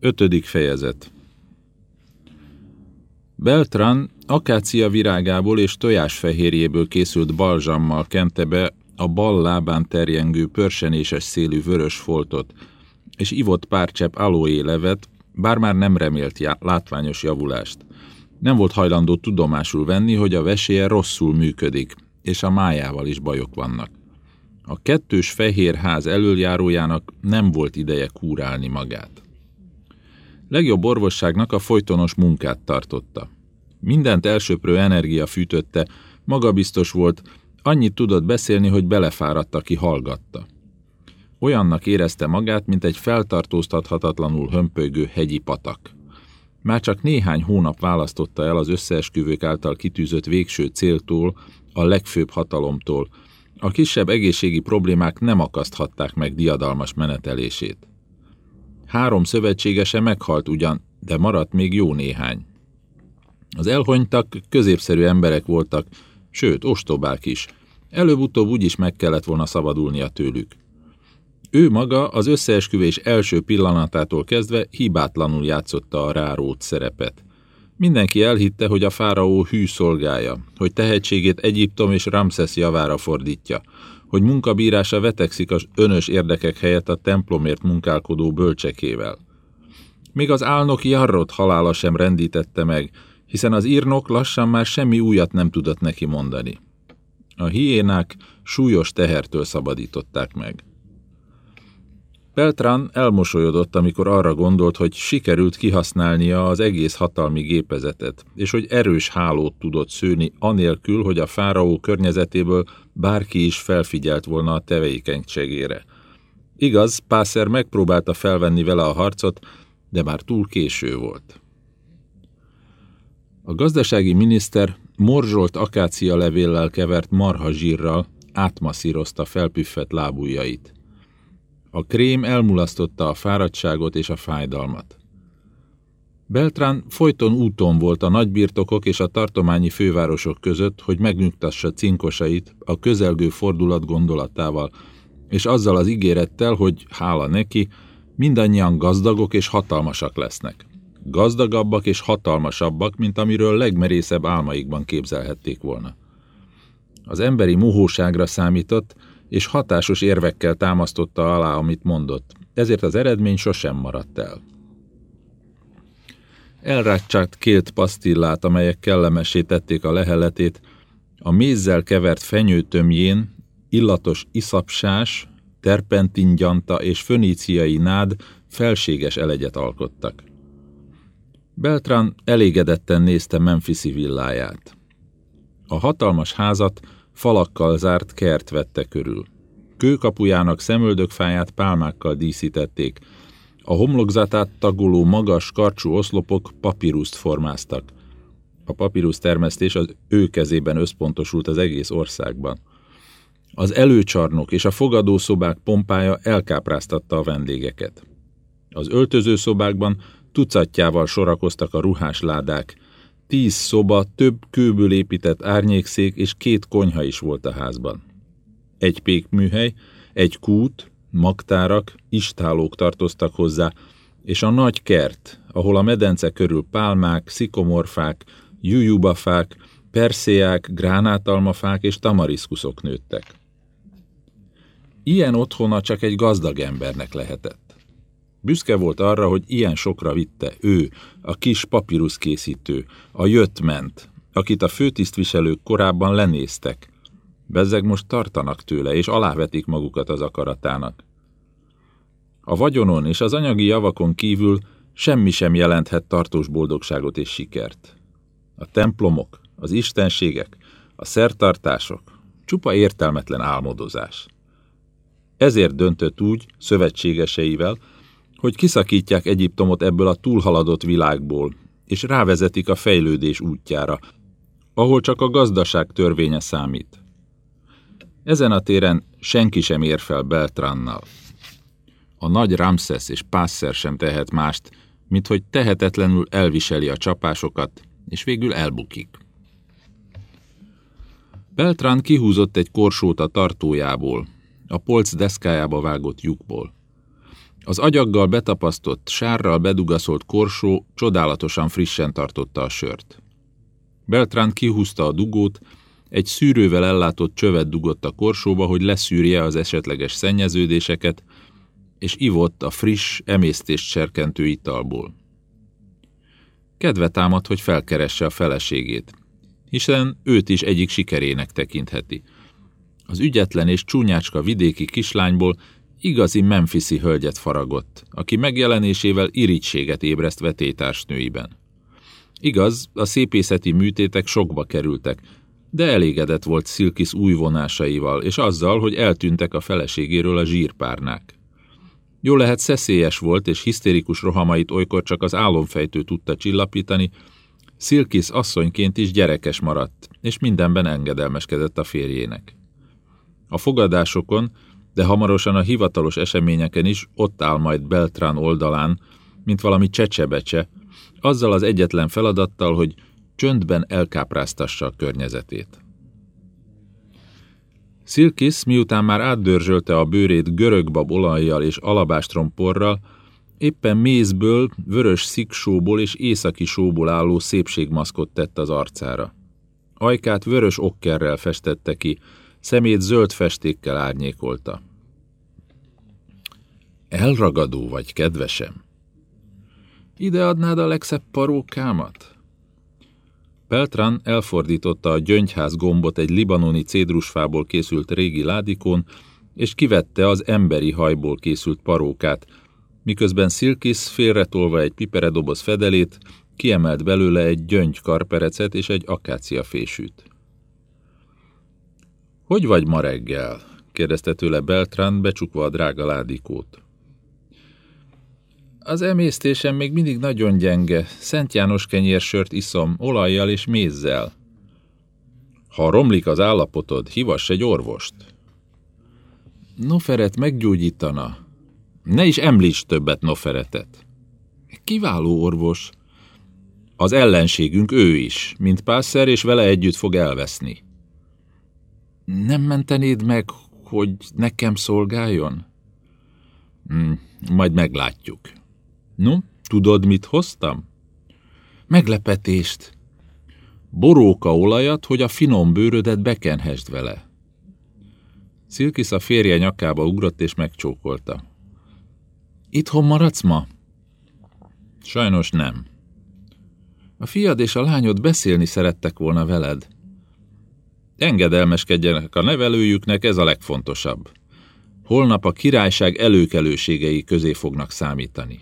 Ötödik fejezet Beltran akácia virágából és tojásfehérjéből készült balzsammal kente be a bal lábán terjengő pörsenéses szélű vörös foltot, és ivott pár csepp aloé levet, bár már nem remélt já- látványos javulást. Nem volt hajlandó tudomásul venni, hogy a veséje rosszul működik, és a májával is bajok vannak. A kettős fehér ház elöljárójának nem volt ideje kúrálni magát. Legjobb orvosságnak a folytonos munkát tartotta. Mindent elsöprő energia fűtötte, magabiztos volt, annyit tudott beszélni, hogy belefáradt, aki hallgatta. Olyannak érezte magát, mint egy feltartóztathatatlanul hömpölygő hegyi patak. Már csak néhány hónap választotta el az összeesküvők által kitűzött végső céltól, a legfőbb hatalomtól. A kisebb egészségi problémák nem akaszthatták meg diadalmas menetelését. Három szövetségese meghalt ugyan, de maradt még jó néhány. Az elhonytak középszerű emberek voltak, sőt, ostobák is. Előbb-utóbb úgyis meg kellett volna szabadulnia tőlük. Ő maga az összeesküvés első pillanatától kezdve hibátlanul játszotta a rárót szerepet. Mindenki elhitte, hogy a fáraó hű szolgája, hogy tehetségét Egyiptom és Ramszesz javára fordítja, hogy munkabírása vetekszik az önös érdekek helyett a templomért munkálkodó bölcsekével. Még az álnok Jarrot halála sem rendítette meg, hiszen az írnok lassan már semmi újat nem tudott neki mondani. A hiénák súlyos tehertől szabadították meg. Peltran elmosolyodott, amikor arra gondolt, hogy sikerült kihasználnia az egész hatalmi gépezetet, és hogy erős hálót tudott szőni, anélkül, hogy a fáraó környezetéből bárki is felfigyelt volna a tevékenységére. Igaz, Pászer megpróbálta felvenni vele a harcot, de már túl késő volt. A gazdasági miniszter morzsolt akácia levéllel kevert marha zsírral átmasszírozta felpüffett lábujjait. A krém elmulasztotta a fáradtságot és a fájdalmat. Beltrán folyton úton volt a nagybirtokok és a tartományi fővárosok között, hogy megnyugtassa cinkosait a közelgő fordulat gondolatával, és azzal az ígérettel, hogy hála neki, mindannyian gazdagok és hatalmasak lesznek. Gazdagabbak és hatalmasabbak, mint amiről legmerészebb álmaikban képzelhették volna. Az emberi muhóságra számított, és hatásos érvekkel támasztotta alá, amit mondott. Ezért az eredmény sosem maradt el. Elrácsált két pasztillát, amelyek kellemessé tették a leheletét, a mézzel kevert fenyőtömjén illatos iszapsás, terpentingyanta és föníciai nád felséges elegyet alkottak. Beltran elégedetten nézte Memphisi villáját. A hatalmas házat falakkal zárt kert vette körül. Kőkapujának szemöldökfáját pálmákkal díszítették, a homlokzatát tagoló magas, karcsú oszlopok papíruszt formáztak. A papírusz termesztés az ő kezében összpontosult az egész országban. Az előcsarnok és a fogadószobák pompája elkápráztatta a vendégeket. Az öltözőszobákban tucatjával sorakoztak a ruhásládák, Tíz szoba, több kőből épített árnyékszék és két konyha is volt a házban. Egy pékműhely, egy kút, magtárak, istálók tartoztak hozzá, és a nagy kert, ahol a medence körül pálmák, szikomorfák, jujubafák, perszéák, gránátalmafák és tamariszkuszok nőttek. Ilyen otthona csak egy gazdag embernek lehetett. Büszke volt arra, hogy ilyen sokra vitte ő, a kis papíruszkészítő, a jött-ment, akit a főtisztviselők korábban lenéztek. Bezzeg most tartanak tőle, és alávetik magukat az akaratának. A vagyonon és az anyagi javakon kívül semmi sem jelenthet tartós boldogságot és sikert. A templomok, az istenségek, a szertartások, csupa értelmetlen álmodozás. Ezért döntött úgy szövetségeseivel, hogy kiszakítják Egyiptomot ebből a túlhaladott világból, és rávezetik a fejlődés útjára, ahol csak a gazdaság törvénye számít. Ezen a téren senki sem ér fel Beltrannal. A nagy Ramses és Pászer sem tehet mást, mint hogy tehetetlenül elviseli a csapásokat, és végül elbukik. Beltran kihúzott egy korsót a tartójából, a polc deszkájába vágott lyukból. Az agyaggal betapasztott, sárral bedugaszolt korsó csodálatosan frissen tartotta a sört. Beltrán kihúzta a dugót, egy szűrővel ellátott csövet dugott a korsóba, hogy leszűrje az esetleges szennyeződéseket, és ivott a friss, emésztést serkentő italból. Kedve támad, hogy felkeresse a feleségét, hiszen őt is egyik sikerének tekintheti. Az ügyetlen és csúnyácska vidéki kislányból igazi memphisi hölgyet faragott, aki megjelenésével irítséget ébreszt vetétársnőiben. Igaz, a szépészeti műtétek sokba kerültek, de elégedett volt Szilkis új vonásaival, és azzal, hogy eltűntek a feleségéről a zsírpárnák. Jó lehet szeszélyes volt, és hisztérikus rohamait olykor csak az álomfejtő tudta csillapítani, Szilkis asszonyként is gyerekes maradt, és mindenben engedelmeskedett a férjének. A fogadásokon, de hamarosan a hivatalos eseményeken is ott áll majd Beltrán oldalán, mint valami csecsebecse, azzal az egyetlen feladattal, hogy csöndben elkápráztassa a környezetét. Szilkis, miután már átdörzsölte a bőrét görögbab olajjal és alabástromporral, éppen mézből, vörös sziksóból és északi sóból álló szépségmaszkot tett az arcára. Ajkát vörös okkerrel festette ki, szemét zöld festékkel árnyékolta. Elragadó vagy, kedvesem? Ide adnád a legszebb parókámat? Peltran elfordította a gyöngyház gombot egy libanoni cédrusfából készült régi ládikón, és kivette az emberi hajból készült parókát, miközben Szilkis félretolva egy piperedoboz fedelét, kiemelt belőle egy gyöngy karperecet és egy akácia fésűt. Hogy vagy ma reggel? kérdezte tőle Beltran, becsukva a drága ládikót. Az emésztésem még mindig nagyon gyenge. Szent János kenyérsört iszom, olajjal és mézzel. Ha romlik az állapotod, hívass egy orvost. Noferet meggyógyítana. Ne is említs többet Noferetet. Kiváló orvos. Az ellenségünk ő is, mint pászer, és vele együtt fog elveszni. Nem mentenéd meg, hogy nekem szolgáljon? Hmm, majd meglátjuk. No, tudod, mit hoztam? Meglepetést. Boróka olajat, hogy a finom bőrödet bekenhesd vele. Szilkisz a férje nyakába ugrott és megcsókolta. Itthon maradsz ma? Sajnos nem. A fiad és a lányod beszélni szerettek volna veled. Engedelmeskedjenek a nevelőjüknek, ez a legfontosabb. Holnap a királyság előkelőségei közé fognak számítani.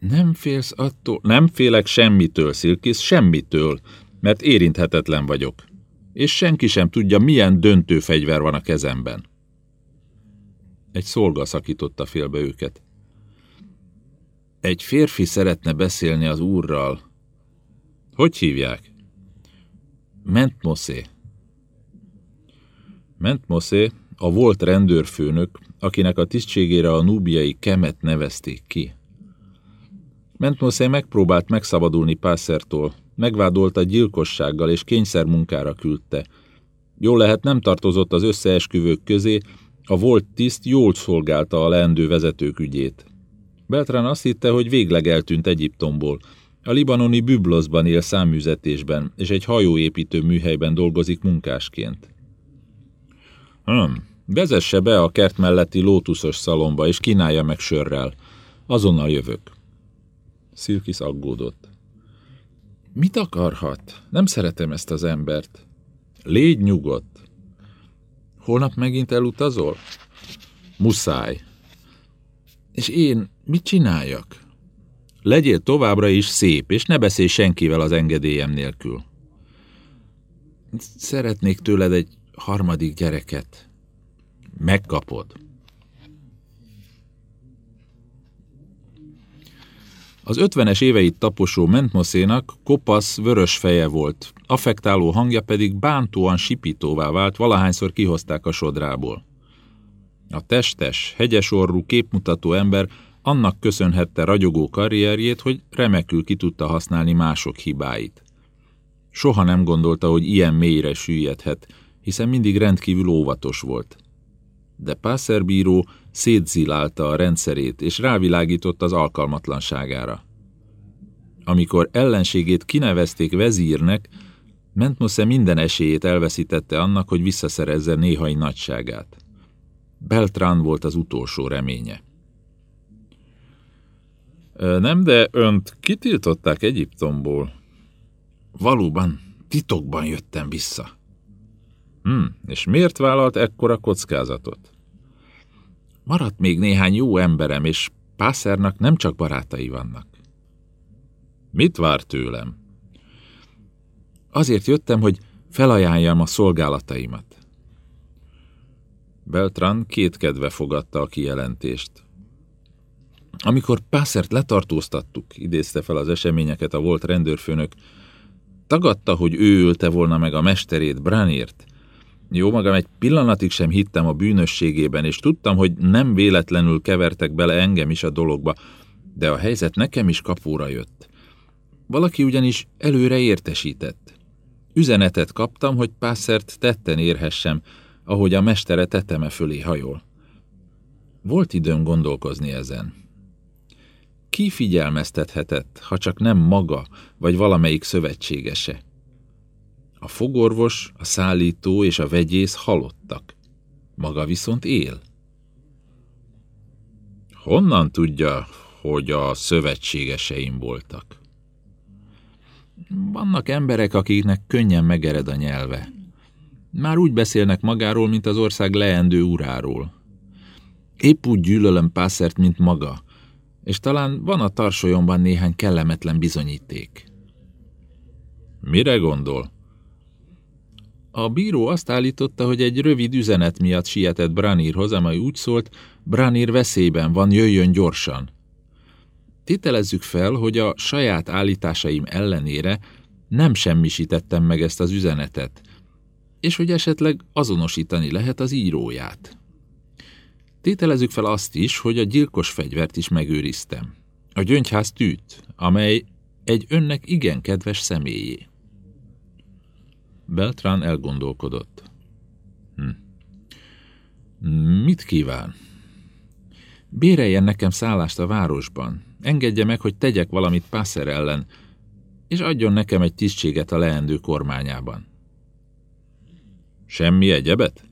Nem félsz attól? Nem félek semmitől, Szilkisz, semmitől, mert érinthetetlen vagyok. És senki sem tudja, milyen döntő fegyver van a kezemben. Egy szolga szakította félbe őket. Egy férfi szeretne beszélni az úrral. Hogy hívják? Mentmoszé. Mentmoszé a volt rendőrfőnök, akinek a tisztségére a núbiai Kemet nevezték ki. Mentmoszé megpróbált megszabadulni Pászertól, megvádolta gyilkossággal és kényszermunkára küldte. Jól lehet nem tartozott az összeesküvők közé, a volt tiszt jól szolgálta a leendő vezetők ügyét. Beltrán azt hitte, hogy végleg eltűnt Egyiptomból. A libanoni Bübloszban él száműzetésben, és egy hajóépítő műhelyben dolgozik munkásként. Hm, vezesse be a kert melletti lótuszos szalomba, és kínálja meg sörrel. Azonnal jövök. Szilkisz aggódott. Mit akarhat? Nem szeretem ezt az embert. Légy nyugodt. Holnap megint elutazol? Muszáj. És én mit csináljak? Legyél továbbra is szép, és ne beszélj senkivel az engedélyem nélkül. Szeretnék tőled egy harmadik gyereket. Megkapod. Az ötvenes éveit taposó Mentmoszénak kopasz, vörös feje volt, affektáló hangja pedig bántóan sipítóvá vált, valahányszor kihozták a sodrából. A testes, hegyesorú, képmutató ember annak köszönhette ragyogó karrierjét, hogy remekül ki tudta használni mások hibáit. Soha nem gondolta, hogy ilyen mélyre süllyedhet, hiszen mindig rendkívül óvatos volt. de Passerbíró szétzilálta a rendszerét, és rávilágított az alkalmatlanságára. Amikor ellenségét kinevezték vezírnek, Mentmosze minden esélyét elveszítette annak, hogy visszaszerezze néhai nagyságát. Beltrán volt az utolsó reménye. Nem, de önt kitiltották Egyiptomból. Valóban, titokban jöttem vissza. Hm, és miért vállalt ekkora kockázatot? Maradt még néhány jó emberem, és Pászernak nem csak barátai vannak. Mit vár tőlem? Azért jöttem, hogy felajánljam a szolgálataimat. Beltran kétkedve fogadta a kijelentést. Amikor Pászert letartóztattuk, idézte fel az eseményeket a volt rendőrfőnök, tagadta, hogy ő ölte volna meg a mesterét, Branért. Jó magam, egy pillanatig sem hittem a bűnösségében, és tudtam, hogy nem véletlenül kevertek bele engem is a dologba, de a helyzet nekem is kapóra jött. Valaki ugyanis előre értesített. Üzenetet kaptam, hogy Pászert tetten érhessem, ahogy a mestere teteme fölé hajol. Volt időm gondolkozni ezen. Ki figyelmeztethetett, ha csak nem maga, vagy valamelyik szövetségese? A fogorvos, a szállító és a vegyész halottak. Maga viszont él. Honnan tudja, hogy a szövetségeseim voltak? Vannak emberek, akiknek könnyen megered a nyelve. Már úgy beszélnek magáról, mint az ország leendő uráról. Épp úgy gyűlölöm Pászert, mint maga, és talán van a tarsolyomban néhány kellemetlen bizonyíték. Mire gondol? A bíró azt állította, hogy egy rövid üzenet miatt sietett Branírhoz, amely úgy szólt, Branír veszélyben van, jöjjön gyorsan. Tételezzük fel, hogy a saját állításaim ellenére nem semmisítettem meg ezt az üzenetet, és hogy esetleg azonosítani lehet az íróját. Tételezzük fel azt is, hogy a gyilkos fegyvert is megőriztem. A gyöngyház tűt, amely egy önnek igen kedves személyé. Beltrán elgondolkodott. Hm. Mit kíván? Béreljen nekem szállást a városban. Engedje meg, hogy tegyek valamit Pászer ellen, és adjon nekem egy tisztséget a leendő kormányában. Semmi egyebet?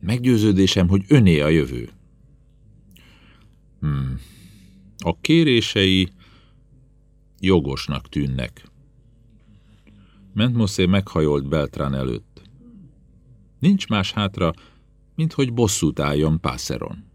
Meggyőződésem, hogy öné a jövő. Hmm. A kérései jogosnak tűnnek. Mentmoszé meghajolt Beltrán előtt. Nincs más hátra, mint hogy bosszút álljon Pászeron.